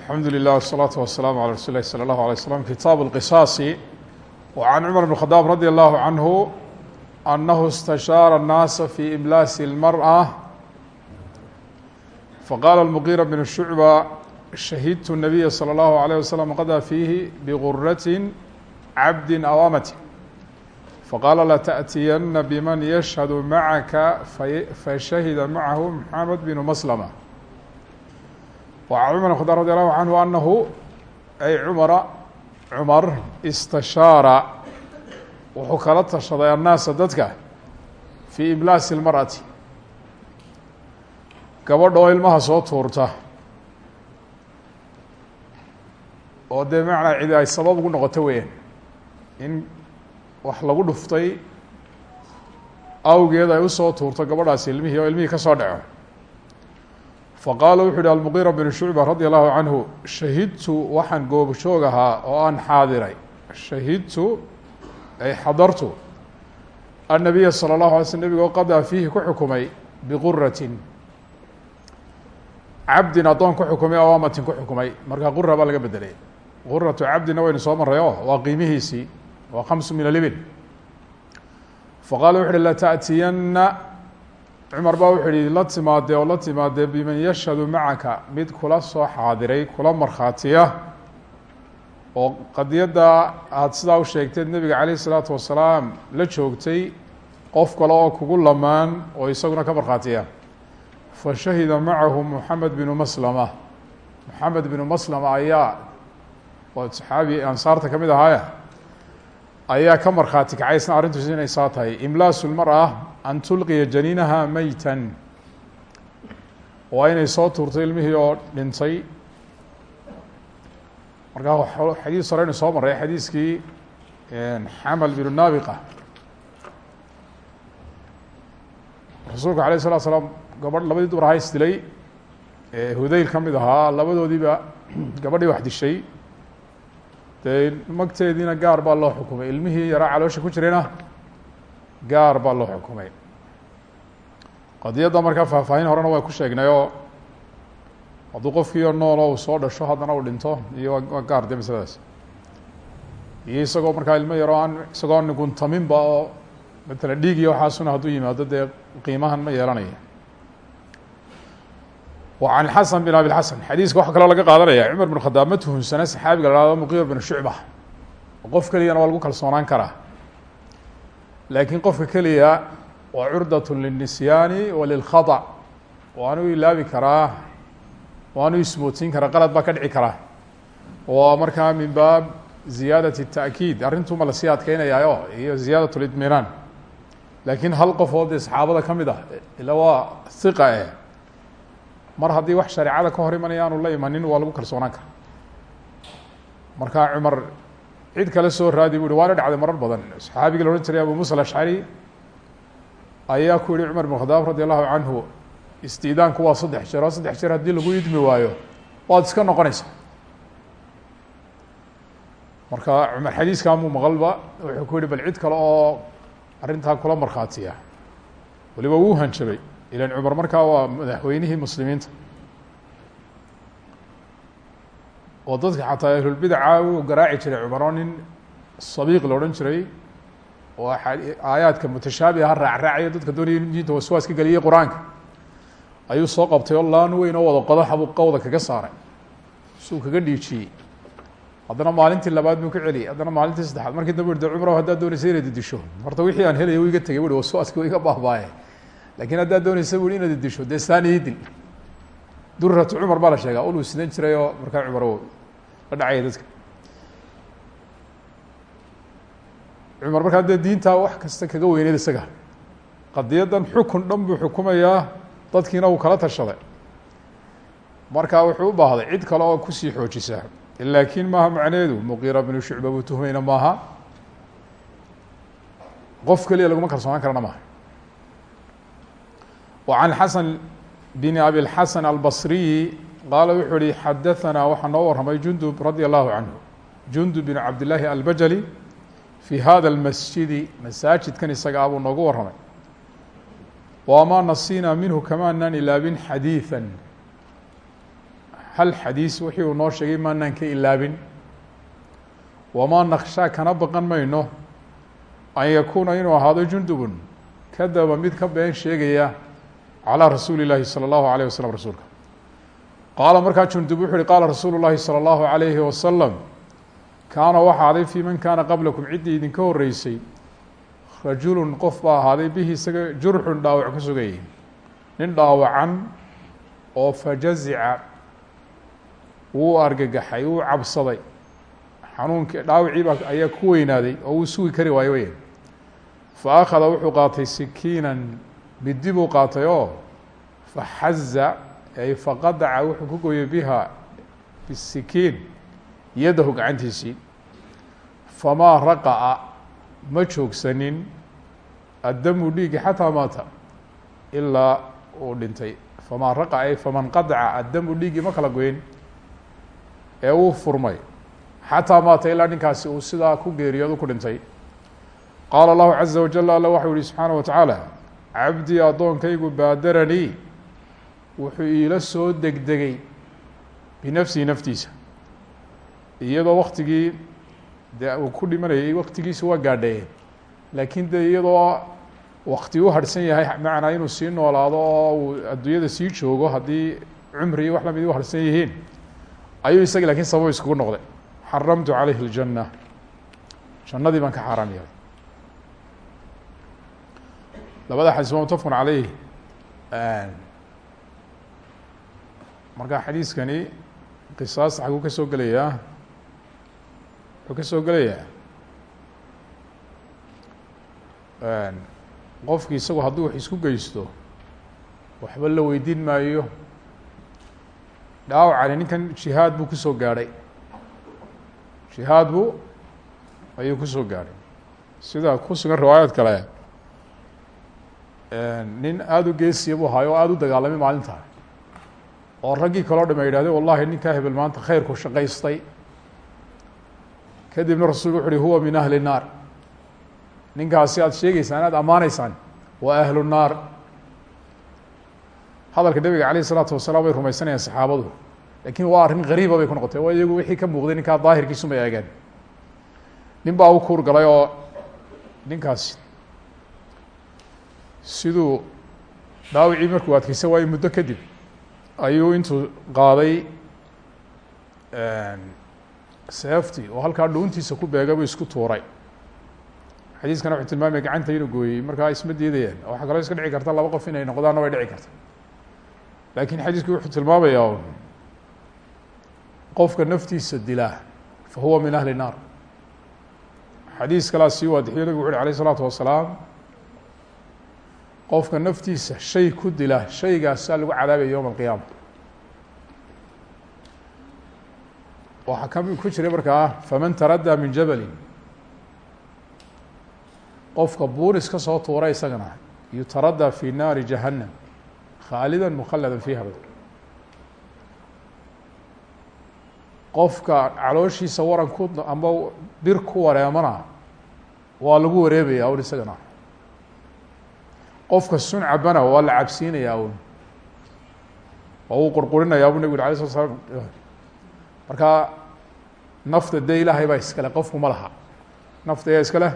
alxamdu lilah wالsalaaةu wasalaamu عalى rasuuli lahi salى اllahu alay slam kitaab اlqisaasi وcan cumar bn khadaab radi allahu canhu anahu اstashaara الnaasa fi imlaasi اlmarأة faqala اlmuqira bn shucba shahidtu الnabiya salى اllahu عalيه waslm qadaa fiihi bgurati cabdi aw amati faqaala lataأtiyana bman yashhadu macaka fashahida macahu mxamed bn maslma وعن cمر خdاr رضي الله عنه أنه أي cمر cمر اsتشhاaرa wuxuu kala tashaday الناaسa dadka في إملاaس المرأة gabadha oo ilmaha soo tuurta oo dee mعنaa cidi ay sabab ugu noqoto weeyaan in wax lagu dhuftay awgeed ay usoo tuurto gabadhaasi ilmihii oo ilmihii ka soo dhaco faqaala wuxuu yihi almuqiira bn shucba radi allahu canhu shahidtu waxaan goobjoog ahaa oo aan xaadiray. Shahidtu ay xadartu annabiya salى اllahu alay slm nebigoo qadaa fiihi ku xukumay biquratin cabdin addoon ku xukumay oo amatin ku xukumay. Marka qura baa laga bedelay quratu cabdina waynu soo maray o waa qiimihiisii waa kamsu min alibn faqala wuxu uhi lata'tiyanna cumar baa wuxuu yihi la timaadee oo la timaadee biman yashhadu macaka mid kula soo xaadiray kula markhaatiya. Oo qadiyadda aada sidaa u sheegteed nebiga calayh isalaatu wasalaam la joogtay qof kale oo kugu lamaan oo isaguna ka markhaatiya. Fa shahida macahu moxamed binu maslama. Moxamed binu maslama ayaa oo saxaabi ansaarta ka mid ahaaya ayaa ka markhaati kacay. Isna arrintuisi inay saa tahay. Imlaasu lmara an tulqiya janiinaha meytan waa inay soo tuurtay ilmihii oo dhintay markaa xadiis horeynu soo maray xadiiskii xamal binu naabiqa rasuulka alayه الslat slaam gabadh labadii dumar ahaa isdilay hudayl ka mid ahaa labadoodiiba gabadhii wax dishay dee magteediina gaar baa loo xukumay ilmihii yaraa caloosha ku jirayna gaar baa loo xukumay qadiyadda marka faahfaahin horena waa ku sheegnay oo hadduu qofkii oo noolo uu soo dhasho haddana uu dhinto iyo waa gaar dee masaladaas. Iyo isagoo markaa ilmo yaroo aan isagoo niguntaminba oo matala dhiigiya waxaasuna hadduu yimaado dee qiimahan ma yeelanaya. Wa can xasan bin abilxasan xadiiska waxaa kaloo laga qaadanaya cumar bin khadaab ma tuhunsana saxaabiga la hahdo muqir بن shucba? Qof keligana waa lagu kalsoonaan karaa. Laakiin qofka keliya waa curdaة للنisyaani وlilkhaطأ waanu ilaabi karaa waanu ismootin karaa qalad baa ka dhici karaa oo markaa min baab ziyaadaة التأkiid arrintuma lasii adkeynayaayo iyo ziyaadaة الإطminaan laakiin hal qof oo dee saxaabada ka mid ah ila waa ثiqa eh mar haddii wax shareecada ka hor imanaya aanu la imanin waa lagu kalsoonaan kara markaa cumar cid kale soo raadi bu uhi waana dhacday marar badan saxaabigii la odhan jiray abu musa alashcari ayaa ku yihi cumar bin khadaab radi allahu canhu istiidaanku waa saddex jeer oo saddex jeer haddii lagu idmi waayo waad iska noqonaysaa. Marka cumar xadiiskaa muu maqalba wuxuu ku yihi bal cid kale oo arrintaa kula markhaatiya waliba wuu hanjabay ilan cumar markaa waa madaxweynihii muslimiinta. Oo dadka xataa ahlulbidaca wuu garaaci jiray cumar oo nin sabiiq la odhan jiray oo aayaadka mutashaabiha raacraacaya dadka doonaya diinta waswaas ka geliyay qur'aanka. Ayuu soo qabtay oo weyn oo wada qodaxa buu qawda kaga saaray. Suu kaga dhiijiyey. Haddana maalintii labaad buu ka celiyay haddana maalintii saddexaad. Markii dambe de cumar haddaad doonaysa inaad idisho horta wixii aan helaya u iga tegay ui waswaaski wa iga baabaaye laakiin haddaad doonaysa bu inaad idisho dee saani idil duratu cumar baa la uluu sidan jiray markaa cumar la dhacaya dadka cumar markaa dee diintaa wax kasta kaga weyneed isaga. Qadiyaddan xukun dhan buu xukumayaa dadkiina uu kala tashaday. Marka wuxuu u baahday cid kale oo ku sii xoojisa. Laakiin maaha macneedu muqiira binu shucba buu tuhmayna maaha. Qof keliya laguma kalsoonaan karana maaha. Wa can xasan bn abi xasan albasriyi qaala wuxuu uhi xadaanaa waxaa noo warramay jundub رضي الله عنه jundub بن cabd illaahi albajali في hada الmasجidi masaajidkan isaga abuu noogu waramay وma nasina minhu kamaanaan ilaabin xadيiثا hal xadiis wixii uu noo sheegay maanaan ka ilaabin wamaa nakshaa kana baqan mayno an yakuuna inuu ahaado jundubun kadaba mid ka been sheegaya calىa rasuuli اllaahi salى اllahu عalيه waslm rasuulka qaala markaa jundub wuxu uhi qaala rasuulu اllahi salى اllahu عalayhi wasalam kaana waxa aday fii man kaana qablakum ciddii idinka horeysay rajulun qof baa ahaaday bihi isaga jurxun dhaawac ku sugayay nin dhaawacan oo fajazica wuu argagaxay wuu cabsaday. Xanuunkii dhaawacii baa ayaa ku weynaaday oo wuu sugi kari waayo wey fa akhada wuxuu qaatay sikiinan midi buu qaatay oo faxaza ay faqadaca wuxuu ku gooyey biha bisikiin yadahu gacantiisii famaa raqa'a ma joogsanin addamu dhiigi xataa maata ilaa uu dhintay. Famaa raqa ay faman qadaca addamu dhiigii ma kala goyn ee uu furmay. Xataa maata ilaa ninkaasi uu sidaa ku geeriyoodu ku dhintay. Qaala allahu caza wajal alla waxau yihi subxaana wa tacaala cabdii addoonkaygu baadaranii wuxuu iila soo degdegay binafsihi naftiisa iyadoo waktigii uu ku dhimanayay waktigiisa waa gaadhee laakiin dee iyadoo wakti u harhsan yahay macnaa inuu sii noolaado oo uu adduunyada sii joogo haddii cumri iyo wax la mid u harhsan yihiin ayuu isagi lakiin sabab iskugu noqday. Xaramtu calayhi اljanna jannadii baan ka xaaraam yeelay labada xadiis waa mutafaqun caleyh marka xadiiskani qisaas xaguu ka soo gelayaa wuxuu ka soo gelayaa qofki isagu hadduu wax isku geysto waxba la weydiin maayo dhaawacani ninkan jihaad buu ku soo gaadhay jihaad buu ayuu ku soo gaadhay sida ku sugan riwaayaad kale nin aada u geesiya buu ahaay oo aada u dagaalamay maalinta oo raggii kaloo dham ay wallahi ninkaa hebel maanta khayrku shaqaystay kadibna rasulku wuxu uhi huwa min ahli الnaar ninkaasi aad sheegeysaan aad ammaanaysaan waa ahlu الnaar hadalka nebiga alayه الsalaatu wasalaam way rumaysanayaan saxaabadu lakin waa arrin gariiba bay ku noqotay waa iyagu wixii ka muuqday ninkaa daahirkiisu may eegeen nin baa u kuur galay oo ninkaasi siduu dhaawicii markuu adkeysan waayo muddo kadib ayuu intuu qaaday seeftii oo halkaa dhuuntiisa ku beega buu isku tuuray xadiiskana wuxuu tilmaamaya gacanta inuu gooyey markaa isma diidayaan waxaa kaloo iska dhici karta laba qof inay noqdaanna way dhici karta laakiin xadiisku wuxuu tilmaamayaa qofka naftiisa dilaa fa huwa min ahli الnaar xadiis kalaa sii waadixiyo nabigu wuxu uhi alayه الsalaatu wasalaam qofka naftiisa shay ku dila shaygaasaa lagu cadaabaya yowma alqiyaama waxaa kami ku jiray markaa faman taraddaa min jabalin. Qofka buuris ka soo tuura isagana yutaraddaa fi naari jahannam. Khaalida mukhalada fiiha bad qofka calooshiisa waran ku amba bir ku wareemana waa lagu wareebaya un isagana. Qofka sun cabana waa la cabsiinayaa un waa uu qurqurinayaa bu slam marka nafta dee ilaahay baa iskale qofku ma laha. Nafta ayaa iska leh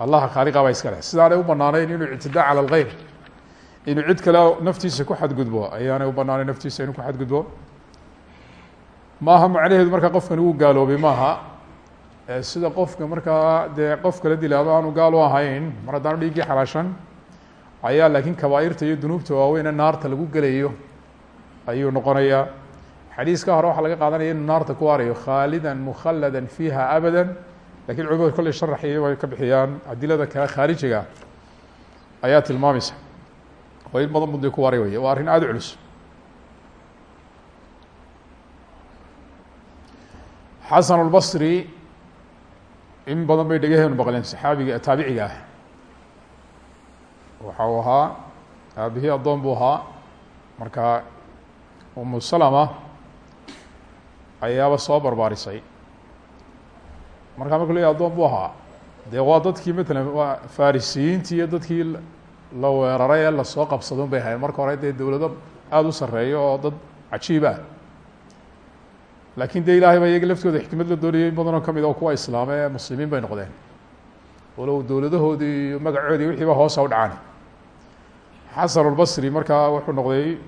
allaha khaaliqa baa iska leh. U banaanayn inuu ictidaa cala algeyr inuu cid kale naftiisa ku xadgudbo. Ayaanay u banaanayn naftiisa inuu ku xadgudbo? Maaha macnaheedu markaa qofkani wuu gaaloobay maaha. Sida qofka markaa dee qof kala dilaado aanu gaal ahayn mar haddaanu dhiiggii xalaashan ayaa laakiin kabaairta iyo dunuubta waaweyne naarta lagu gelayo ayuu noqonayaa xadiiska hore waxaa laga qaadanaya inuu naarta ku waarayo khaalidan mukhalada fiiha abada laakiin culimadu kolley sharaxi way ka bixiyaan. Adilada kale khaarijiga ayaa tilmaamaysa. Oo in badan budi ku waaray wey waa arrin aada culus. Xasan اlbصri in badan bay dhegaheenu maqleen saxaabiga taabiciga ah. Waxa uu ahaa aabihii addoon buu ahaa. Marka umu salama ayaaba soo barbaarisay. Markaa marka ley adoon bu ahaa. Dee waa dadkii matalan waa farisiyiintii iyo dadkii la weeraray ee la soo qabsadan bay ahayn marka hore dee dowlado aada u sareeyo oo dad cajiib ah. Laakiin dee ilaahay baa iyaga laftooda xikmad la doonayay in badanoo ka mid oo kuwa islaame ee muslimiin bay noqdeen. Walow dowladahoodii iyo magacoodii wixiiba hoosa u dhacaani xasan ulbasri markaa wuxuu noqday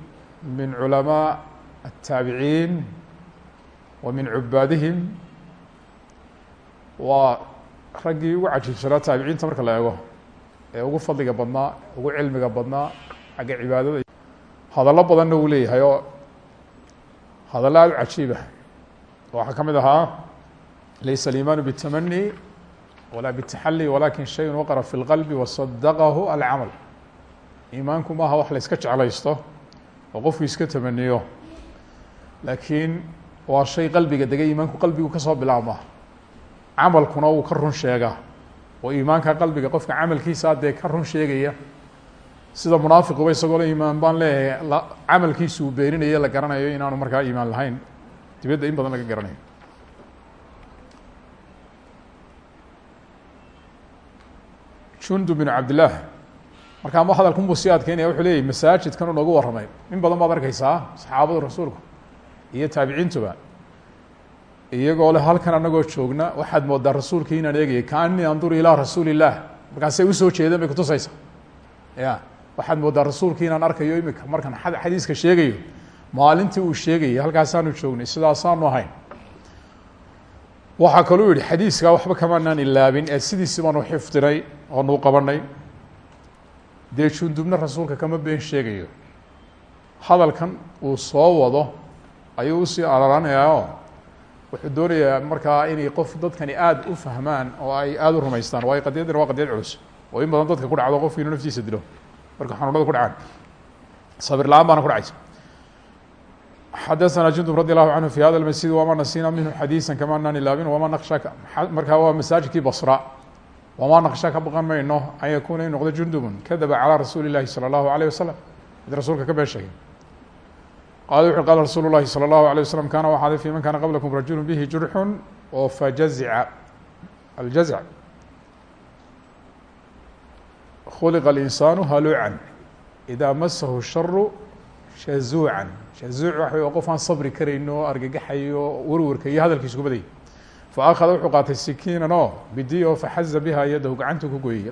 min culamaa ataabiciin wa min cubaadihim. Waa raggii ugu cajiibsanaa taabiciinta marka la eego ee ugu fadliga badnaa ugu cilmiga badnaa xagga cibaadada hadallo badanna uu leeyahay oo hadallo aada u cajiiba ah. waxaa ka mid ahaa laysa aliimaanu bitamani walaa bitaxali walakin shayun waqara fi اlqalbi wasadaqahu alcamal iimaanku maaha wax la iska jeclaysto oo qofku iska tamaniyo laakiin waa shay qalbiga degay iimaanku qalbigu ka soo bilaabma. Camalkuna uu ka run sheegaa. Oo iimaanka qalbiga qofka camalkiisa dee ka run sheegaya. Sida munaafiquba isagoo la iimaan baan leeyahay camalkiisu uu beeninayo la garanayo inaanu markaa iimaan lahayn. Dibadda in badan laga garanayo. Jundub bin cabdillaah markaa ma hadalkunbuu sii adkeynaya wuxuu leeyahy masaajidkan u noogu warramay. In badan baad arkeysaa saxaabada rasuulku iyo taabiciintuba. Iyagoo le halkan anagoo joogna waxaad moodaa rasuulkii inaan eegaya kaanii anduru ilaa rasuuli illah markaasay u soo jeedeen bay kutusaysa ya waxaad moodaa rasuulkii inaan arkayo imika markaan xadiiska sheegayo maalintii uu sheegayay halkaasaanu joognay sidaasaanu ahayn. Waxaa kaluu yihi xadiiskaa waxba kamaanaan ilaabin ee sidiisi baanu xifdinay oonuu qabanay dee jundubna rasuulka kama been sheegayo. Hadalkan uu soo wado ayuu usii araranayaa wuxuu doonayaa markaa inay qof dadkani aada u fahmaan oo ay aada u rumaystaan waayo qadiyaddina waa qadiyad culus oo in badan dadka ku dhacdo qofki inuu naftiisa dilo marka xanuunada ku dhacaan sabir la-aan baana ku dhacaysa xadaثna jundub radi allahu canhu fi hada masjid wama nasina minhu xadiisa kama anaan ilaabin wama naqsha markaa waa masaajidkii basra wama naqsha ka baqan mayno an yakuna in noqdo jundubun kadaba calى rasuuli اlahi salى اllahu alayه wasalam mid rasuulka ka been sheegay qala wuxu qala rasuulu llahi salى اllahu alيه waslm kana waxaaday fi man kana qablakum rajulu bihi jurxun oo fajazica aljazc khuliqa اlinsaanu haluucan ida masahu sharu shazuucan shazuuc waxa w qof aan sabri karayno o argagaxayo warwarka iyo hadalkiisu kubaday faأkhada wuxuu qaatay sikiinan oo bidi oo faxaza biha yadahu gacantu ku gooyey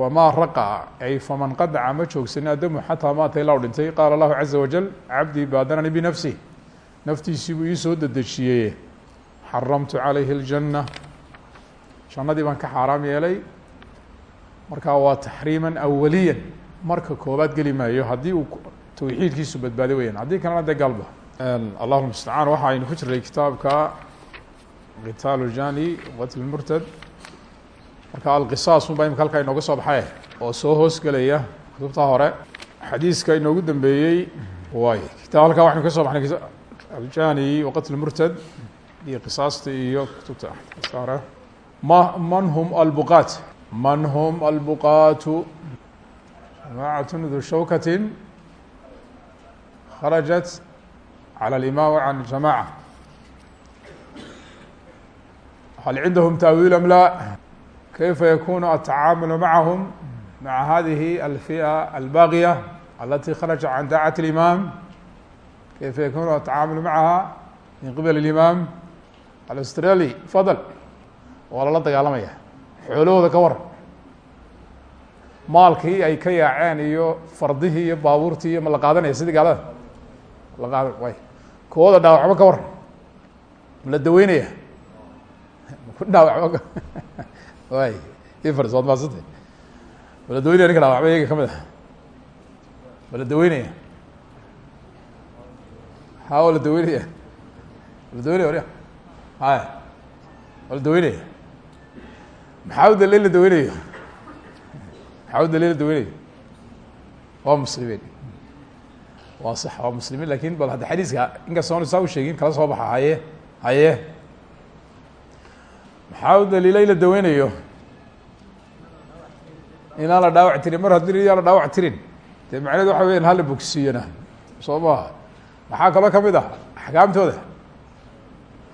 famaa raqaca ay faman qadaca ma joogsanin adamu xataa maata ilaa u dhintay qaala allahu caza wajal cabdii baadananii binafsih naftiisii buu iisoo dedejiyey xaramtu calayhi اljanna jannadii baan ka xaaraam yeelay markaa waa taxriima awaliya marka koobaad geli maayo haddii uu tawxiidkiisu badbaado weyaan haddii kalena dee gaalba allahu mustacaan waxa aynu ku jirnay kitaabka qitaal jani qatl murtad marka alqisaas unbaa imika halkaa inooga soo baxay oo soo hoosgelaya kutubta hore. Xadiiska inoogu dambeeyey waay. Kitaa halkaa waxaynu ka soo baxnay aljani wa qatl murtad iyo qisaasta iyo kutubta hore ma man hum albuqaat? Man hum albuqaatu jamaacatun du shawkatin kharajat calى اlimama can jamaca hal cindahum taawiil am laa? kayfa yakunu atacaamulu macahum maca hadihi alfi'a albaqya alati kharaja can daacat اlimam kayfa yakunu atacaamulu macaha min qibal اlimam alaustrali fadl waa lala dagaalamaya xoolahooda ka waran maalkii ay ka yaaceen iyo fardihii iyo baabuurtii iyo ma la qaadanaya sidii gaalada la qaadan way kuwooda dhaawacmo ka waran ma la daweynaya ma ku dhaawacmo way ifars waad maasante ma la daweynaya ninka iyaga ka mid ah ma la daweynaya haa waa la daweynaya ma la daweynaya warya haya waa la daweynaya maxaa u daliil la daweynayo maxaa daweynayo waa muslimiin waa sax waa muslimiin laakiin bal hadda xadiiska inkastoon saa sheegin kala soo baxa haye haye maxaa u in la daweynayo? Inaan la dhaawac tirin. Mar haddii yaan la dhaawac tirin dee macneed waxa weyan hala bogsiiyana soo maxaa kaloo ka mid ah? Axkaamtooda.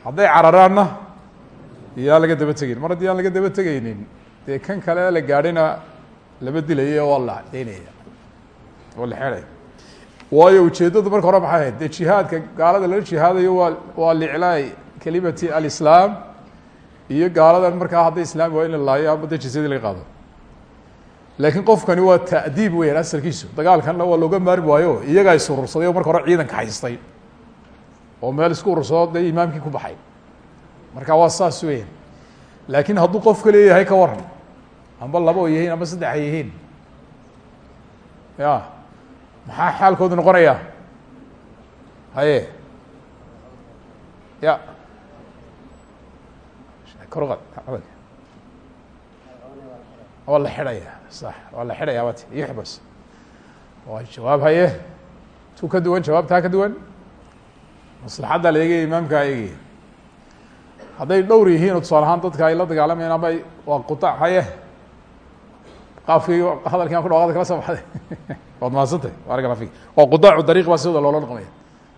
Hadday cararaanna yaan laga daba tegeyn mar haddii aan laga daba tegeynin dee kan kale la gaadhina lama dilaya waa la deynaya waa la xeelaya waayo ujeeddadu marka hore maxay ahayd? Jihaadka gaalada lala jihaadayo waa waa liclaai kelimati alislaam iyo gaaladan markaa hadday islaami waa in la laayo ama dee jizyadii laga qaado. Laakiin qofkani waa ta'diib weyaan asalkiisu. Dagaalkanna waa looga maarmi waayo iyagaa isurursaday oo marka hore ciidanka haystay. Oo meel isku urursado dee imaamkii ku baxay. Marka waa saas weyan laakiin hadduu qofka leeyahay ka waran amba laba o yihiin amba saddex ay yihiin. Ya maxaa xaalkoodu noqonaya haye. Ya korqod cod waa la xidhaya sax waa la xidhaya wat yuxbas waa jawaab haye. Tu ka duwan jawaabtaa ka duwan? Maslaxaddaa la eegaya imaamkaa eegaya dhowr yihiin tusaale ahaan dadka ay la dagaalamayaan ama waa qutaac haye. Qaafkii hadalkiian ku dhawaqada kala soo waad mahadsantay baaraka la fik waa qutaacu dariiq baa sidooda loola dhaqmaya.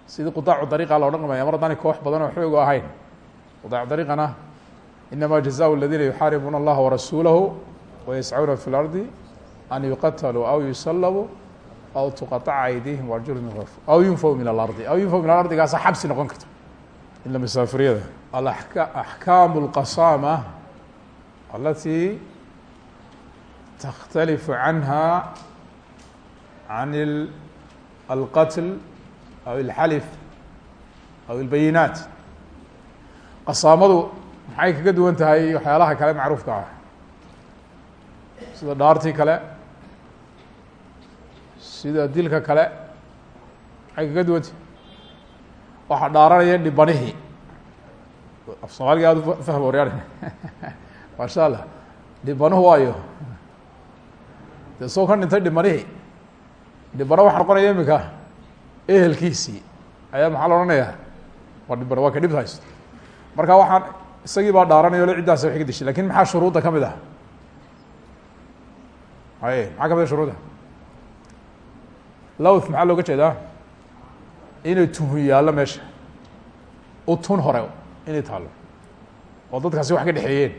Sidii qutaacu dariiqa loo dhaqmaya mar haddaanay koox badan oo xoog ahayn qutaacu dariiqana inama jazaء اladina yuxaaribuuna اllaha warasuulahu wayascuuna fi اlardi an yuqataluu aw yusalabuu aw tuqaطaca aydihim warjulu min khf aw yunfaw min alardi aw yunfaw min alardi gaasa xabsi noqon karta ila masaafiriyada aaka axkaamu اlqasaama alati takhtalifu canha can alqatl aw اlxalif aw اlbayinaat qasaamadu maxay kaga duwan tahay waxyaalaha kale macruufka ah? Sida dhaartii kale sida dilka kale maxay kaga duwan tahay? Waxaa dhaaranaya dhibanihii af soomaaliga aad fahma waryaar maasha allah dhibanuhu waayo. Dee soo ka dhintay dhibanihii dhibano waxa noqonaya imika. Ehelkiisii. Ayaa maxaa la odhanayaa? Waa dhibano waa ka dhibta marka waxaan isagii baa dhaaranaya ole ciddaas ka dishay laakiin maxaa shuruudda ka mid ah? Haye maxaa ka mid a shuruudda? Lowth maxaa looga jeedaa? Inay tuhun yaallo meesha. Utun hore inay taalo oo dadkaasi wax ka dhexeeyeen.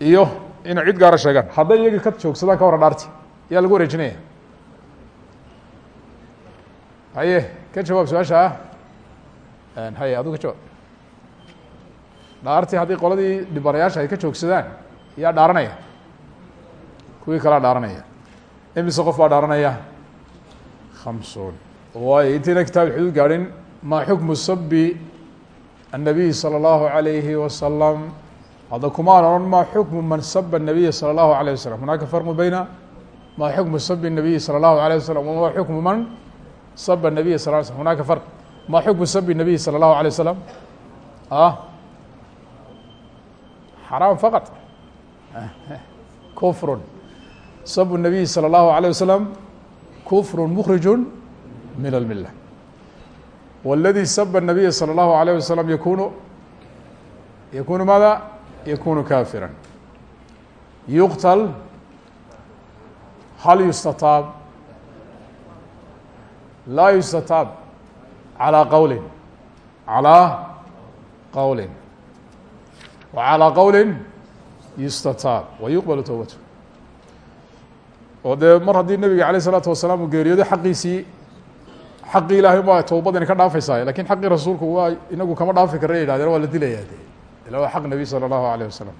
Iyo inay cid gaara sheegaan. Hadday iyagii ka joogsadaan ka warran dhaarti yaa lagu wareejinaya? Haye ka jawaab su'aasha ah haye aduu ka jawaab dhaartii haddii qoladii dhibanayaasha ay ka joogsadaan yaa dhaaranaya kuwii kalaa dhaaranaya imise qof baa dhaaranaya khamsuun waayo intayna kitaab xuduud gaadhin ma xukmu sabi الnabiy salى اllahu عalayhi wasalam hadda kumaan odhan ma xukmu man saba الnabiya salى اllahu عalيه wasalam hunaaka farqu beyna ma xukmu sabi الnabiyi salى اllahu عalيه wasalam wama xukmu man saba الnabiya sal ه slm hunaka farq ma xukmu sabi الnabiyi salى اllahu عalيه wasalam ah xaraam faqط kufr sab الnabiy salى اllahu عalيه wasalam kufr mkrij min اlmilة wاladي sab الnabiya salى اllahu عalيه wasalam yakunu yakunu maada yakunu kafira yuqtl hal yustataab laa yustataab عalى qowli عalى qowli وعalى qowli yustataab wayuqbal towbatu oo dee mar haddii nebiga alيه الsalaatu wasalaam uu geeriyooday xaqiisii xaqii ilahay baa towbadani ka dhaafaysaa lakin xaqii rasuulku waa inagu kama dhaafi karna yihahdeen waa la dilaya de ila waa xaq nebi salى الlahu عalيه wasalam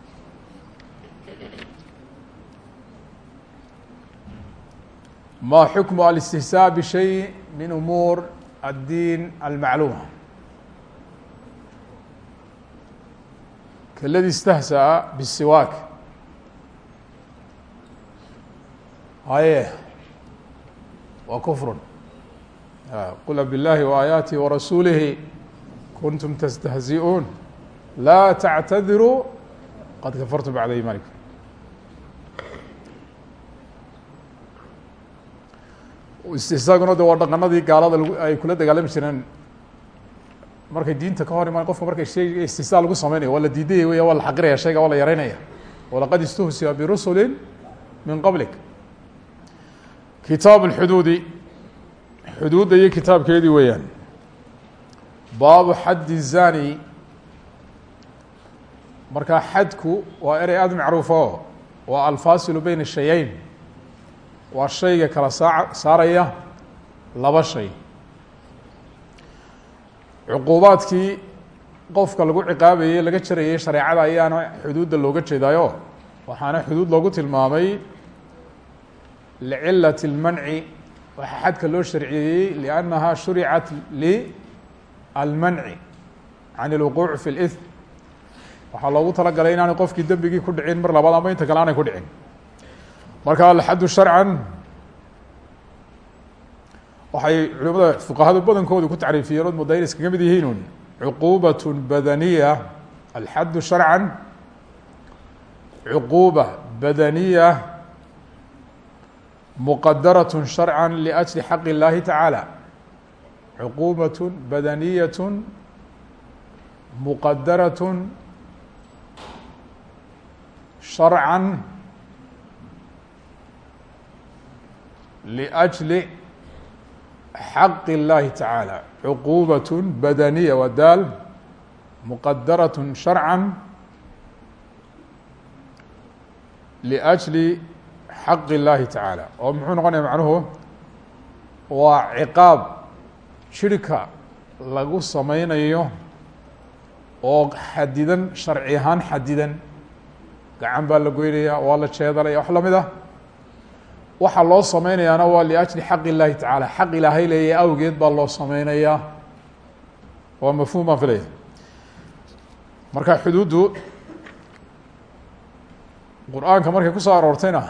ma xukmu alاstihsاء bshay min umuur الdiin almacluuma kaladi istahsaa bisiwaak haye waa kufrun qula biاllahi waaayaatih warasuulihi kuntum tastahzi'uun laa tactadiruu qad kafartum bacda iimaanikum isaguna de waa dhaqanadii gaalada ay kula dagaalami jireen markay diinta ka hor imaan qofka markay sheyga istihsaa lagu sameynayo waa la diidaya wey waa la xaqiraya shayga waa la yareynaya. Walaqad istuhsiya birusuli min qablik. Kitaab اlxuduudi xuduudda iyo kitaabkeedii weeyaan. Baabu xaddi zani markaa xadku waa erey aada macruufo waa alfaasilu beyna shayeyn waa shayga kala saa saaraya laba shay cuquubaadkii qofka lagu ciqaabayey laga jarayay shareecada ayaana xuduudda looga jeedaayo waxaana xuduud loogu tilmaamay licilat اlmanci waxaa xadka loo sharciyeeyey liannaha shuricat lialmanci can اlwuquuc fi اlإثm waxaa loogu talagalay inaanay qofkii dembigii ku dhicin mar labaad ama inta kale aanay ku dhicin marka alxaddu sharcan waxay culimada fuqahadu badankoodu ku tacriifiyeen od moodaa in iskaga mid yihiinun cuquubaة badaniya alxaddu sharcan cuquuba badaniya muqadaraة sharca liأjli xaq اllahi tacaalى cuquubaة badaniyaة muqadaraة sharca liأjli xaq اllahi tacaalى cuquubaة badaniya waa daal muqadaraة sharca liأjli xaq اllahi tacaalى oo muxuu noqonaya macnuhu waa ciqaab jirhka lagu sameynayo oo xadidan sharci ahaan xadidan gacan baa la goynaya waa la jeedalaya wax lamid ah waxaa loo samaynayaana waa liajli xaq illahi tacaala. Xaq ilaahay leeya awgeed baa loo sameynaya. Waa mafhum baan filaya marka xuduuddu qur'aanka markay ku soo aroortayna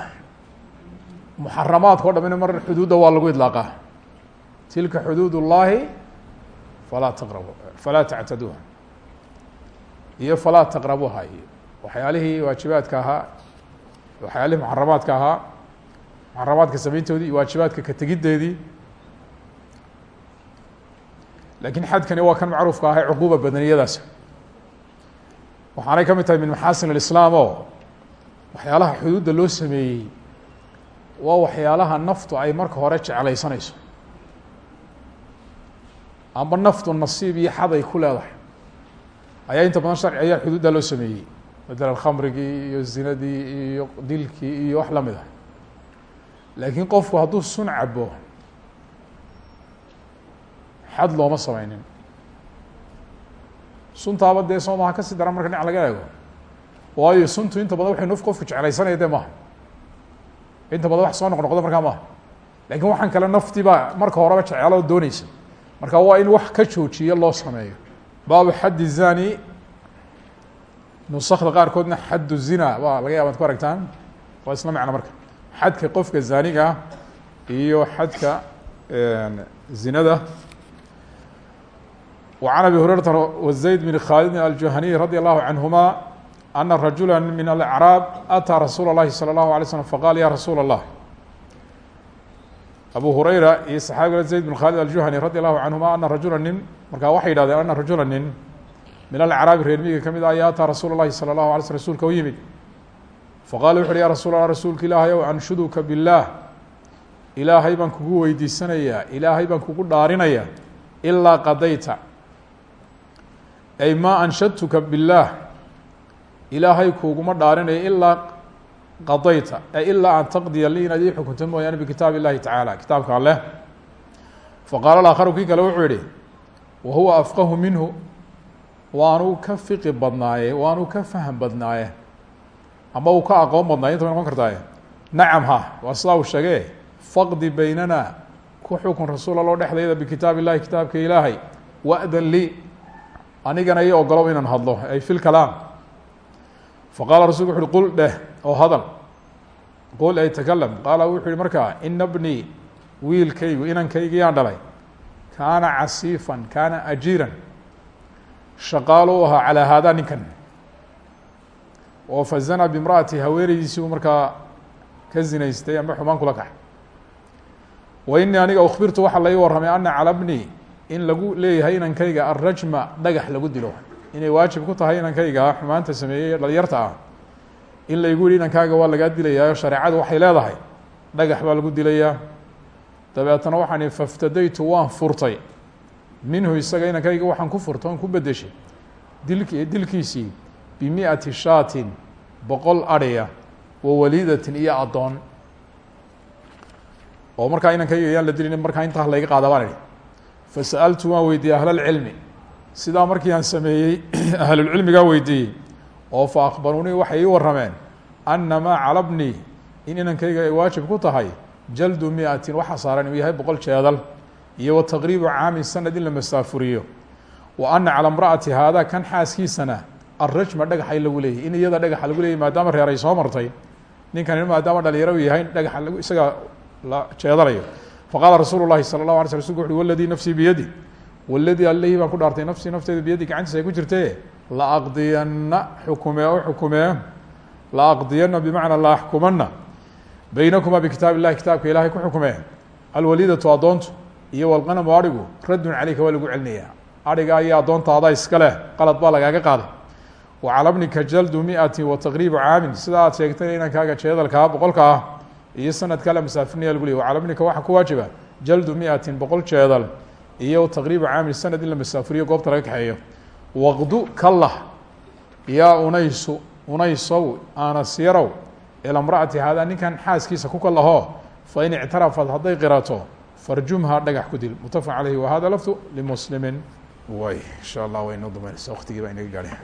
muxaramaadka o dham in mar xuduudda waa lagu idlaaqaa tilka xuduud اllahi falaa taqrabu falaa tactaduuha. Iyo falaa taqrabuha iyo waxyaalihii waajibaadka ahaa waxyaalihii muxaramaadka ahaa muxaramaadka samayntoodii iyo waajibaadka ka tegiddeedii lakiin xadkani waa kan macruufka ahay cuquuba badaniyadaas waxaanay ka mid tahay min maxaasin alislaam oo waxyaalaha xuduudda loo sameeyey waa waxyaalaha naftu ay marka hore jeclaysanayso amba naftu nasiib iyo xad ay ku leedahay ayaa inta badan sharci ayaa xuduudda loo sameeyey matalan khamrigii iyo zinadii iyo dilkii iyo wax la mid ah laakiin qofku hadduu sun cabo xad looma sameynin suntaaba dee soo maha ka sii daran marka dhinac laga eego. Waayo suntu inta badan waxay nuf qofku jeclaysanaya dee maha inta badan wax soo noq noqdo markaa maaha. Lakin waxaan kale naftii baa marka horeba jecelo dooneysa marka waa in wax ka joojiyo loo sameeyo. Baabu xaddi zani nusakda qaarkoodna xaddu zina waa laga yaaba ad ku aragtaan. Waa isla macno marka xadka qofka zaniga iyo xadka zinada وعن أبي هريرة وزيد بن khالد الجuهني رضي الله عنهما أن رجuلا من الأعراب أtىa رsuuل الlahi صلى الله عليه وسلم فqال ya رsuuل الله أbو هurayra iyo صxaabiga زayd بن khالد الجuهني رضي الله عنهما أنa رaجuلا nin markaa waxay yihahdeen أنa رaجuلا nin min الأعrاabi reer miyiga ka mid ah ya أtىa رasuul الlahi صلى الله عليه sلم rsulka u yimid فقال wuxu uhi رسول rasuul allah rasuulka ilaahay ow anshuduka billaah ilaahay baan kugu weydiisanayaa ilaahay baan kugu dhaarinayaa ilaa qadayta ay maa anshadtuka billaah ilaahay kuuguma dhaarinaya ilaa إلا ay تقضي an taqdiya lii inaad ii xukunta mooyaane bikitaab illahi tacaala kitaabka aleh faqaala laakharu kii kale wuxuu yihi wahuwa afqahu minhu waanuu ka fiqi badnaaye waanuu ka faham badnaaye ama uu ka aqoon badnaaye inta way noqon kartaaye nacam ha waa sidaa uu sheege faqdi beynana ku xukun rasuul allo dhexdayda bikitaab illahi kitaabka ilaahay. Wa'dan lii anigana ii ogolow inaan hadlo ay fi lkalaam faqaala rasulku wuxu uhi qul dheh oo hadal. Qul ay takalam qaala wuxuu yihi markaa ina bnii wiilkaygu inankaygiiyaan dhalay kaana casiifan kaana ajiiran shaqaalo u ahaa calaa haadaa oo fazana bimra'ati haweeneydiisii buu markaa ka zinaystay ama xumaan kula kaxay. Wa inii aniga ukhbirtu waxaa lai warramay ana cala in lagu leeyahay inankayga arajma dhagax lagu dilo. Inay waajib ku tahay inankayga xumaanta sameeyey dhalinyarta ah. In laygu yihi inankaaga waa lagaa dilayaayo shareecadu waxay leedahay dhagax baa lagu dilayaa dabeetana waxaan faftadaytu waan furtay. Minhu isaga inankayga waxaan ku furtay oon ku bedeshay dilki dilkiisii bimiati shaatin boqol adhiya wa waliidatin iyo addoon oo markaa inankayga yaan la dilin markaa intaa layga qaada baan idhi fasa'altu waan weydiiyey ahlalcilmi sidaa markii aan sameeyey ahlulcilmigaa weydiiyey oo fa akhbaruunii waxay ii warrameen ana maa calabnii in inankayga ay waajib ku tahay jaldu miatin waxaa saaran uu yahay boqol jeedal iyo wa taqriibu caamin sanad in la masaafuriyo wa ana cala mra'ati haadaa kan xaaskiisana arajma dhagaxa in lagu leeyahy in iyada dhagaxa lagu leeyahy maadaama reer ay soo martay ninkan maadaama dhalinyaro u yahay dhagaxa lag isaga la jeedalayo. Faqaala rasuulu llahi sala اllahu alay sl nafsii biyadi waladii alihii baan ku dhaartay nafsii nafteeda biyadi gacantiisa ku jirtee la aqdiyana xukumee o xukumee la aqdiyana bimacnaa la axkumana baynakuma bikitaab kitaabka ilahay ku xukumee alwaliidatu addoontu iyo walqanamu adhigu raddun caleyka waa lagu celinayaa. Adhiga iyo addoontaada iska leh qalad baa lagaaga qaaday wa cala bnika jaldu miati wa taqriibu caamin sida aad sheegtay inankaaga jeedalkaa boqolka ah iyo sanadkaa la masaafirnaya lagu ley wa cala bnika waxaa ku waajiba jaldu miatin boqol jeedal iyo taqriibu caamin sanad in la masaafiriyo goobta laga kaxeeyo waqdu kallah yaa unaysu unaysow aanasyarow ila mra'ati haadaa ninkan xaaskiisa ku kalaho fain ictarafat hadday qirato farjumha dhagax ku dil mutafaq caleyhi wa hada lafdu limuslimi way insha allah waynu dumaynaysa waqtigii baa inaga gaadhay